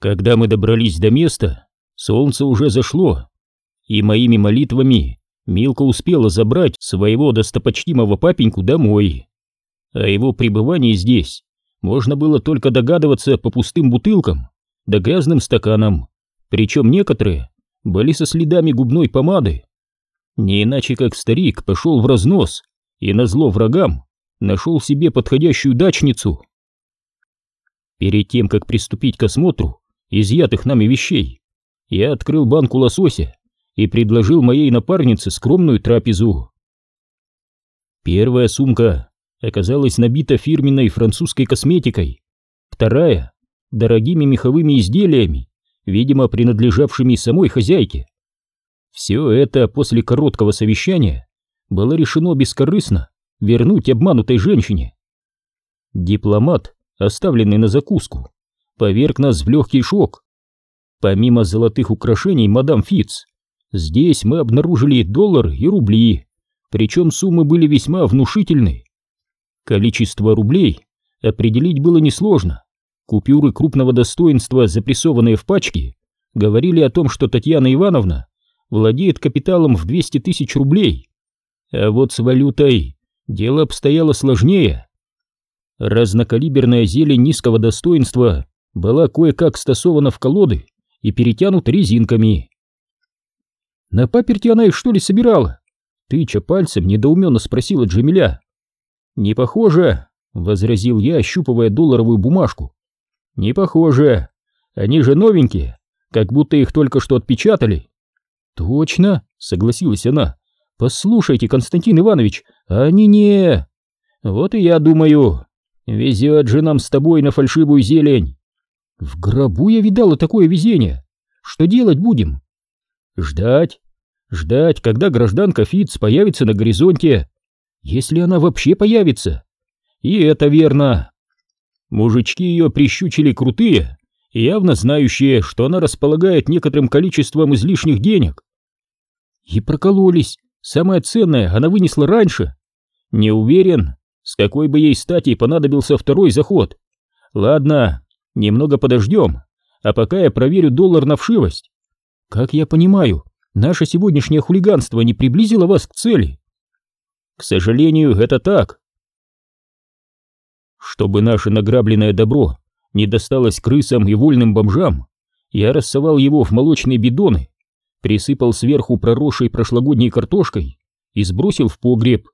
Когда мы добрались до места, солнце уже зашло, и моими молитвами Милка успела забрать своего достопочтимого папеньку домой. О его пребывании здесь можно было только догадываться по пустым бутылкам да грязным стаканам, причем некоторые были со следами губной помады. Не иначе как старик пошел в разнос и назло врагам нашел себе подходящую дачницу. Перед тем, как приступить к осмотру, изъятых нами вещей, я открыл банку лосося и предложил моей напарнице скромную трапезу. Первая сумка оказалась набита фирменной французской косметикой, вторая — дорогими меховыми изделиями, видимо, принадлежавшими самой хозяйке. Все это после короткого совещания было решено бескорыстно вернуть обманутой женщине. Дипломат, оставленный на закуску, поверг нас в легкий шок. Помимо золотых украшений мадам Фитц, здесь мы обнаружили доллары и рубли, причем суммы были весьма внушительны. Количество рублей определить было несложно. Купюры крупного достоинства, запрессованные в пачки, говорили о том, что Татьяна Ивановна владеет капиталом в 200 тысяч рублей. А вот с валютой дело обстояло сложнее. Разнокалиберная зелень низкого достоинства была кое-как стасована в колоды и перетянута резинками. «На паперти она их что ли собирала?» Тыча пальцем, недоуменно спросила Джамиля. «Не похоже», — возразил я, ощупывая долларовую бумажку. «Не похоже. Они же новенькие, как будто их только что отпечатали». «Точно», — согласилась она. «Послушайте, Константин Иванович, они не...» «Вот и я думаю. Везет же нам с тобой на фальшивую зелень. В гробу я видала такое везение. Что делать будем? Ждать. Ждать, когда гражданка Фитц появится на горизонте. Если она вообще появится. И это верно. Мужички ее прищучили крутые, явно знающие, что она располагает некоторым количеством излишних денег. И прокололись. Самое ценное она вынесла раньше. Не уверен, с какой бы ей стати понадобился второй заход? Ладно, немного подождем, а пока я проверю доллар на вшивость. Как я понимаю, наше сегодняшнее хулиганство не приблизило вас к цели. К сожалению, это так. Чтобы наше награбленное добро не досталось крысам и вольным бомжам, я рассовал его в молочные бидоны, присыпал сверху проросшей прошлогодней картошкой и сбросил в погреб.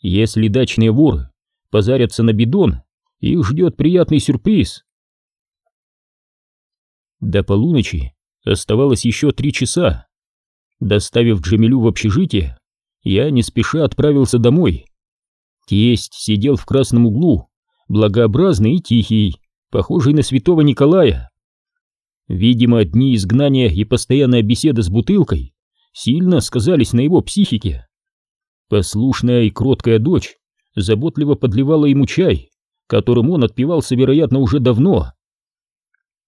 Если дачные воры позарятся на бидон, их ждет приятный сюрприз. До полуночи оставалось еще три часа. Доставив Джамилю в общежитие, я не спеша отправился домой. Тесть сидел в красном углу, благообразный и тихий, похожий на святого Николая. Видимо, дни изгнания и постоянная беседа с бутылкой сильно сказались на его психике. Послушная и кроткая дочь заботливо подливала ему чай, которым он отпивался, вероятно, уже давно.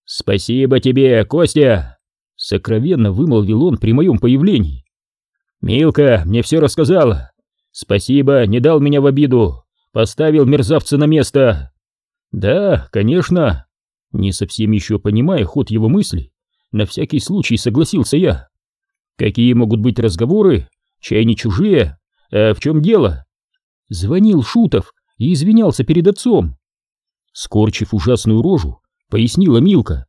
«Спасибо тебе, Костя!» — сокровенно вымолвил он при моем появлении. «Милка мне все рассказала. Спасибо, не дал меня в обиду, поставил мерзавца на место». «Да, конечно». Не совсем еще понимая ход его мыслей, на всякий случай согласился я. «Какие могут быть разговоры? Чай не чужие, «А в чем дело?» Звонил Шутов и извинялся перед отцом. Скорчив ужасную рожу, пояснила Милка.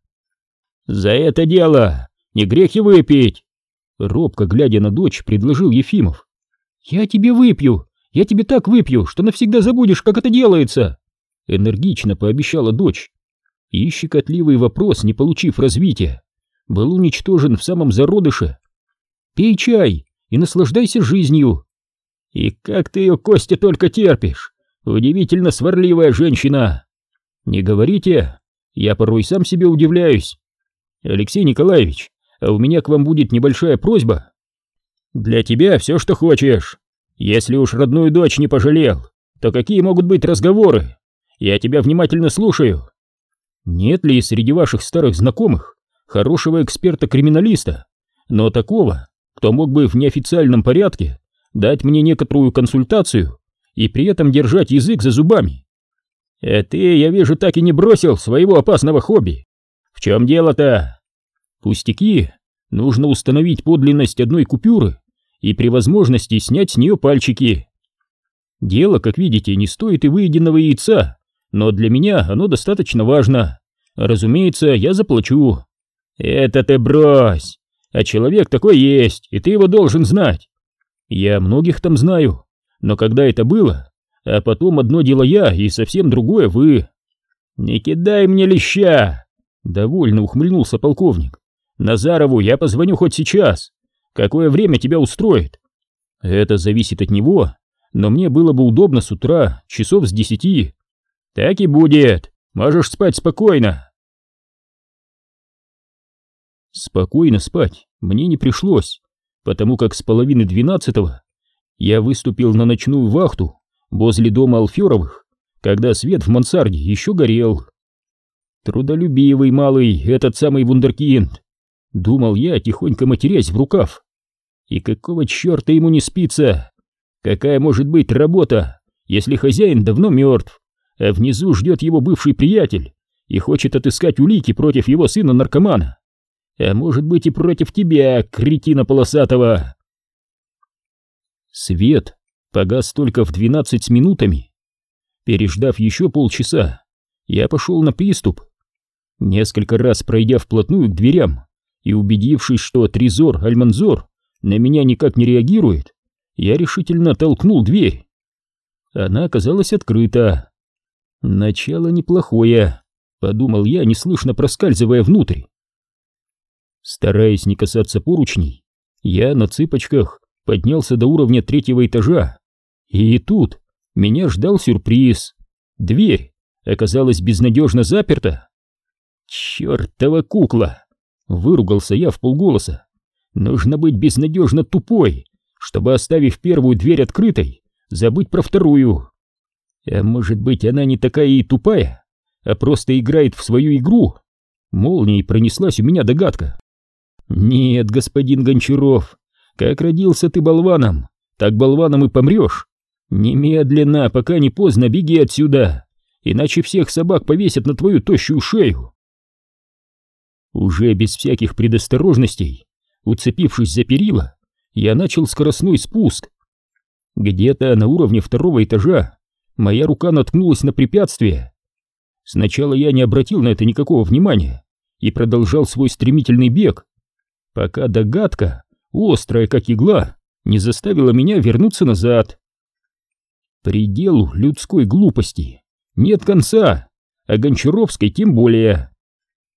«За это дело не грех и выпить!» Робко глядя на дочь, предложил Ефимов. «Я тебе выпью! Я тебе так выпью, что навсегда забудешь, как это делается!» Энергично пообещала дочь. И щекотливый вопрос, не получив развития, был уничтожен в самом зародыше. «Пей чай и наслаждайся жизнью!» И как ты ее, Костя, только терпишь? Удивительно сварливая женщина. Не говорите, я порой сам себе удивляюсь. Алексей Николаевич, а у меня к вам будет небольшая просьба. Для тебя все, что хочешь. Если уж родную дочь не пожалел, то какие могут быть разговоры? Я тебя внимательно слушаю. Нет ли среди ваших старых знакомых хорошего эксперта-криминалиста, но такого, кто мог бы в неофициальном порядке дать мне некоторую консультацию и при этом держать язык за зубами. А ты, я вижу, так и не бросил своего опасного хобби. В чем дело-то? Пустяки. Нужно установить подлинность одной купюры и при возможности снять с нее пальчики. Дело, как видите, не стоит и выеденного яйца, но для меня оно достаточно важно. Разумеется, я заплачу. Это ты брось. А человек такой есть, и ты его должен знать. Я многих там знаю, но когда это было, а потом одно дело я и совсем другое вы. Не кидай мне леща! Довольно ухмыльнулся полковник. Назарову я позвоню хоть сейчас. Какое время тебя устроит? Это зависит от него, но мне было бы удобно с утра, часов с десяти. Так и будет. Можешь спать спокойно. Спокойно спать мне не пришлось, потому как с половины двенадцатого я выступил на ночную вахту возле дома Алферовых, когда свет в мансарде еще горел. Трудолюбивый малый этот самый вундеркинд, думал я, тихонько матерясь в рукав. И какого черта ему не спится? Какая может быть работа, если хозяин давно мертв, а внизу ждет его бывший приятель и хочет отыскать улики против его сына-наркомана? А может быть и против тебя, кретина полосатого? Свет погас только в двенадцать с минутами. Переждав еще полчаса, я пошел на приступ. Несколько раз пройдя вплотную к дверям и убедившись, что Тризор Альманзор на меня никак не реагирует, я решительно толкнул дверь. Она оказалась открыта. Начало неплохое, подумал я, неслышно проскальзывая внутрь. Стараясь не касаться поручней, я на цыпочках поднялся до уровня третьего этажа. И тут меня ждал сюрприз. Дверь оказалась безнадежно заперта. «Чертова кукла!» — выругался я в полголоса. «Нужно быть безнадежно тупой, чтобы, оставив первую дверь открытой, забыть про вторую. А может быть, она не такая и тупая, а просто играет в свою игру?» Молнией пронеслась у меня догадка. «Нет, господин Гончаров, как родился ты болваном, так болваном и помрешь. Немедленно, пока не поздно, беги отсюда, иначе всех собак повесят на твою тощую шею». Уже без всяких предосторожностей, уцепившись за перила, я начал скоростной спуск. Где-то на уровне второго этажа моя рука наткнулась на препятствие. Сначала я не обратил на это никакого внимания и продолжал свой стремительный бег, пока догадка, острая как игла, не заставила меня вернуться назад. Пределу людской глупости нет конца, а Гончаровской тем более.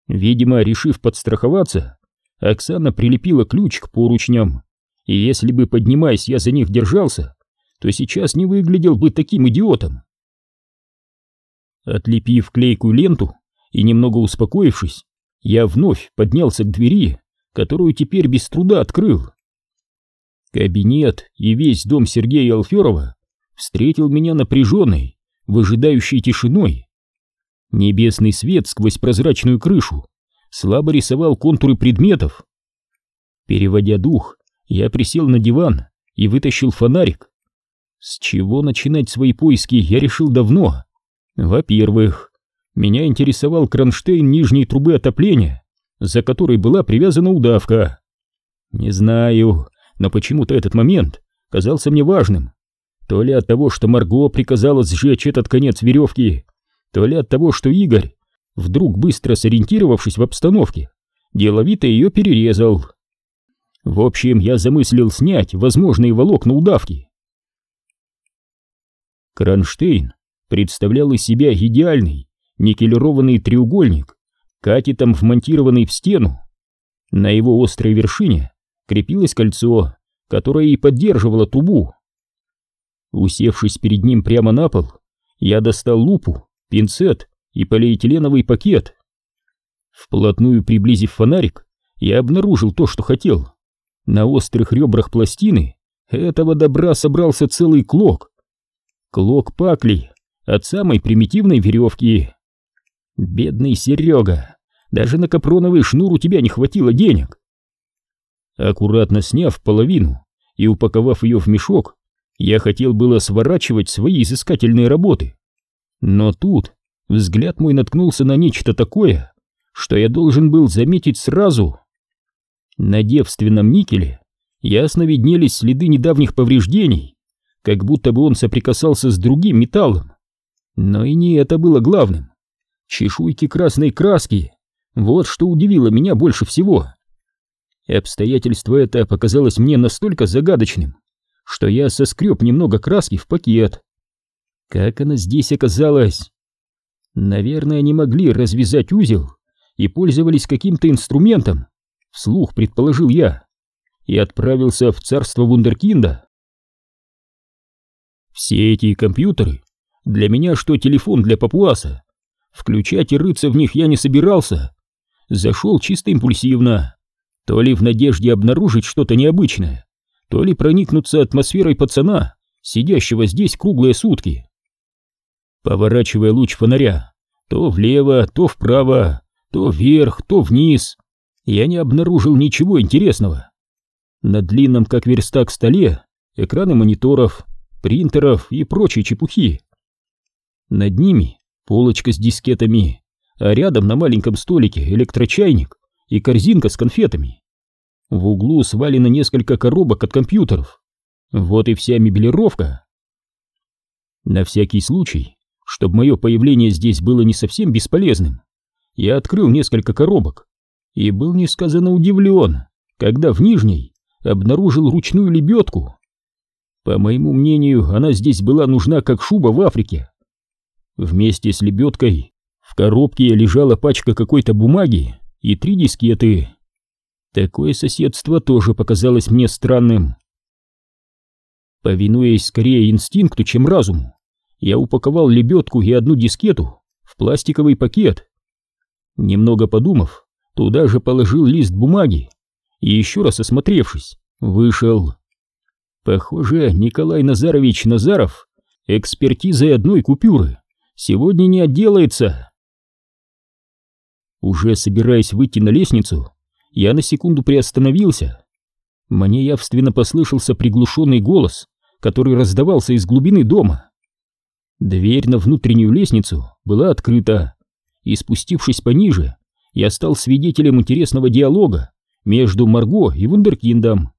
Видимо, решив подстраховаться, Оксана прилепила ключ к поручням, и если бы, поднимаясь, я за них держался, то сейчас не выглядел бы таким идиотом. Отлепив клейкую ленту и немного успокоившись, я вновь поднялся к двери, которую теперь без труда открыл. Кабинет и весь дом Сергея Алферова встретил меня напряженной, выжидающей тишиной. Небесный свет сквозь прозрачную крышу слабо рисовал контуры предметов. Переводя дух, я присел на диван и вытащил фонарик. С чего начинать свои поиски, я решил давно. Во-первых, меня интересовал кронштейн нижней трубы отопления, за которой была привязана удавка. Не знаю, но почему-то этот момент казался мне важным. То ли от того, что Марго приказала сжечь этот конец веревки, то ли от того, что Игорь, вдруг быстро сориентировавшись в обстановке, деловито ее перерезал. В общем, я замыслил снять возможные волокна удавки. Кронштейн представлял из себя идеальный никелированный треугольник, катетом вмонтированный в стену. На его острой вершине крепилось кольцо, которое и поддерживало трубу. Усевшись перед ним прямо на пол, я достал лупу, пинцет и полиэтиленовый пакет. Вплотную приблизив фонарик, я обнаружил то, что хотел. На острых ребрах пластины этого добра собрался целый клок. Клок пакли от самой примитивной веревки. Бедный Серега, даже на капроновый шнур у тебя не хватило денег. Аккуратно сняв половину и упаковав ее в мешок, я хотел было сворачивать свои изыскательные работы. Но тут взгляд мой наткнулся на нечто такое, что я должен был заметить сразу. На девственном никеле ясно виднелись следы недавних повреждений, как будто бы он соприкасался с другим металлом. Но и не это было главным. Чешуйки красной краски — вот что удивило меня больше всего. Обстоятельство это показалось мне настолько загадочным, что я соскреб немного краски в пакет. Как она здесь оказалась? Наверное, они могли развязать узел и пользовались каким-то инструментом, вслух предположил я, и отправился в царство Вундеркинда. Все эти компьютеры для меня что телефон для папуаса. Включать и рыться в них я не собирался. Зашел чисто импульсивно, то ли в надежде обнаружить что-то необычное, то ли проникнуться атмосферой пацана, сидящего здесь круглые сутки. Поворачивая луч фонаря то влево, то вправо, то вверх, то вниз, я не обнаружил ничего интересного. На длинном, как верстак, столе экраны мониторов, принтеров и прочей чепухи. Над ними полочка с дискетами, а рядом на маленьком столике электрочайник и корзинка с конфетами. В углу свалено несколько коробок от компьютеров. Вот и вся мебелировка. На всякий случай, чтобы мое появление здесь было не совсем бесполезным, я открыл несколько коробок и был несказанно удивлен, когда в нижней обнаружил ручную лебедку. По моему мнению, она здесь была нужна как шуба в Африке. Вместе с лебедкой в коробке лежала пачка какой-то бумаги и три дискеты. Такое соседство тоже показалось мне странным. Повинуясь скорее инстинкту, чем разуму, я упаковал лебедку и одну дискету в пластиковый пакет. Немного подумав, туда же положил лист бумаги и еще раз осмотревшись, вышел. Похоже, Николай Назарович Назаров экспертизой одной купюры сегодня не отделается. Уже собираясь выйти на лестницу, я на секунду приостановился. Мне явственно послышался приглушенный голос, который раздавался из глубины дома. Дверь на внутреннюю лестницу была открыта, и спустившись пониже, я стал свидетелем интересного диалога между Марго и Вундеркиндом.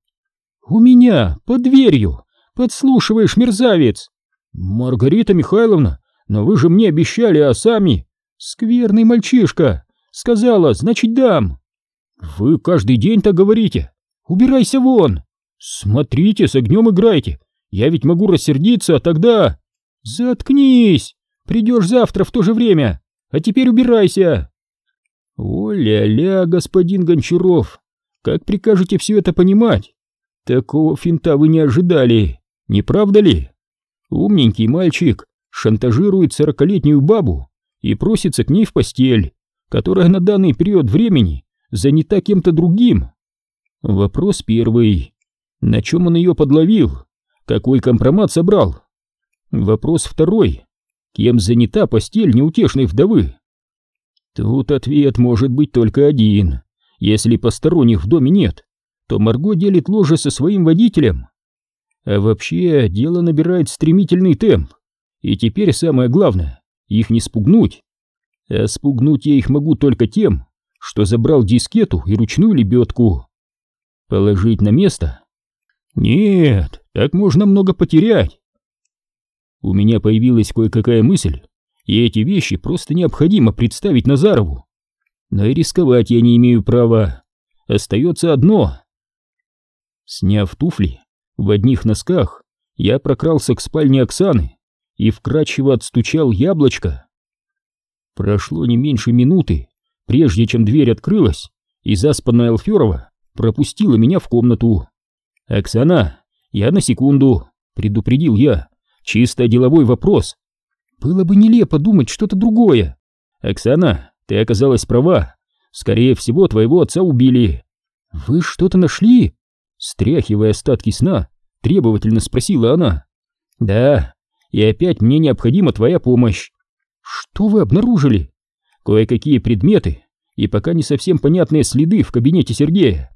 «У меня, под дверью! Подслушиваешь, мерзавец!» «Маргарита Михайловна, но вы же мне обещали, а сами...» «Скверный мальчишка! Сказала, значит дам!» «Вы каждый день так говорите! Убирайся вон! Смотрите, с огнем играйте! Я ведь могу рассердиться, а тогда...» «Заткнись! Придешь завтра в то же время, а теперь убирайся!» «О-ля-ля, господин Гончаров, как прикажете все это понимать? Такого финта вы не ожидали, не правда ли? Умненький мальчик шантажирует сорокалетнюю бабу и просится к ней в постель, которая на данный период времени занята кем-то другим. Вопрос первый. На чем он ее подловил? Какой компромат собрал? Вопрос второй. Кем занята постель неутешной вдовы? Тут ответ может быть только один. Если посторонних в доме нет, то Марго делит ложе со своим водителем. А вообще, дело набирает стремительный темп. И теперь самое главное, их не спугнуть. А спугнуть я их могу только тем, что забрал дискету и ручную лебедку. Положить на место? Нет, так можно много потерять. У меня появилась кое-какая мысль, и эти вещи просто необходимо представить Назарову. Но и рисковать я не имею права. Остается одно. Сняв туфли, в одних носках, я прокрался к спальне Оксаны и вкрадчиво отстучал яблочко. Прошло не меньше минуты, прежде чем дверь открылась, и заспанная Алферова пропустила меня в комнату. «Оксана, я на секунду», — предупредил я, — «чисто деловой вопрос». «Было бы нелепо думать что-то другое». «Оксана, ты оказалась права. Скорее всего, твоего отца убили». «Вы что-то нашли?» Стряхивая остатки сна, требовательно спросила она. «Да, и опять мне необходима твоя помощь». «Что вы обнаружили?» «Кое-какие предметы и пока не совсем понятные следы в кабинете Сергея.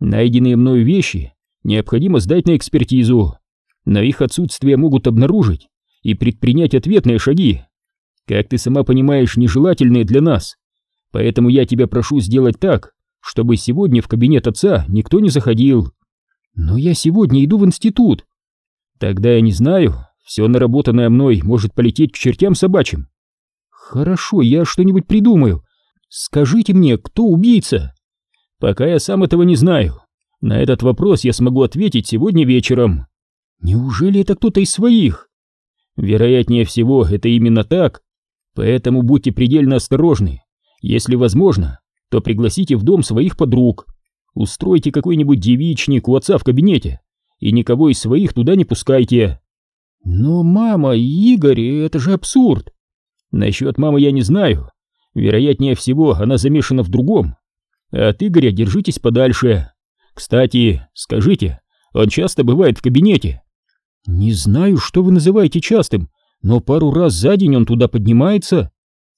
Найденные мною вещи необходимо сдать на экспертизу, но их отсутствие могут обнаружить и предпринять ответные шаги. Как ты сама понимаешь, нежелательные для нас. Поэтому я тебя прошу сделать так, чтобы сегодня в кабинет отца никто не заходил. Но я сегодня иду в институт. Тогда я не знаю, все наработанное мной может полететь к чертям собачьим. Хорошо, я что-нибудь придумаю. Скажите мне, кто убийца? Пока я сам этого не знаю. На этот вопрос я смогу ответить сегодня вечером. Неужели это кто-то из своих? Вероятнее всего, это именно так. Поэтому будьте предельно осторожны. Если возможно, то пригласите в дом своих подруг. Устройте какой-нибудь девичник у отца в кабинете и никого из своих туда не пускайте. Но мама, Игорь, это же абсурд. Насчет мамы я не знаю. Вероятнее всего, она замешана в другом. От Игоря держитесь подальше. Кстати, скажите, он часто бывает в кабинете? Не знаю, что вы называете частым, но пару раз за день он туда поднимается.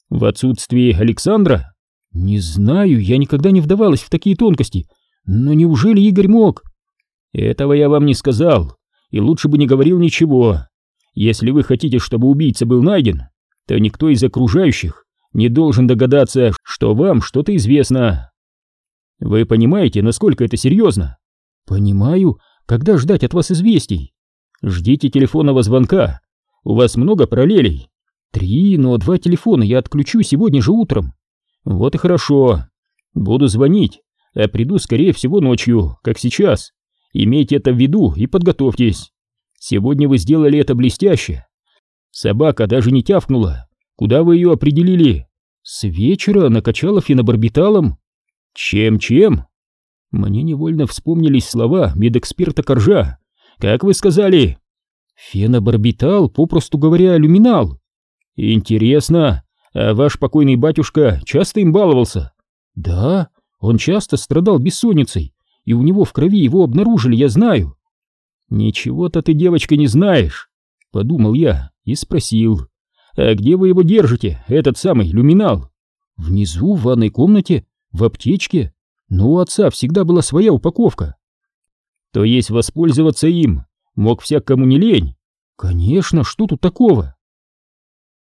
В отсутствие Александра? Не знаю, я никогда не вдавалась в такие тонкости. Но неужели Игорь мог? Этого я вам не сказал, и лучше бы не говорил ничего. Если вы хотите, чтобы убийца был найден, то никто из окружающих не должен догадаться, что вам что-то известно. Вы понимаете, насколько это серьезно? Понимаю. Когда ждать от вас известий? Ждите телефонного звонка. У вас много параллелей. Три, но два телефона я отключу сегодня же утром. Вот и хорошо. Буду звонить, а приду, скорее всего, ночью, как сейчас. Имейте это в виду и подготовьтесь. Сегодня вы сделали это блестяще. Собака даже не тявкнула. Куда вы ее определили? С вечера накачала фенобарбиталом. Чем-чем? Мне невольно вспомнились слова медэксперта Коржа. Как вы сказали? Фенобарбитал, попросту говоря, люминал. Интересно, а ваш покойный батюшка часто им баловался? Да, он часто страдал бессонницей, и у него в крови его обнаружили, я знаю. Ничего-то ты, девочка, не знаешь, подумал я и спросил. А где вы его держите, этот самый люминал? Внизу, в ванной комнате, в аптечке. Но у отца всегда была своя упаковка. То есть воспользоваться им мог всяк кому не лень? Конечно, что тут такого?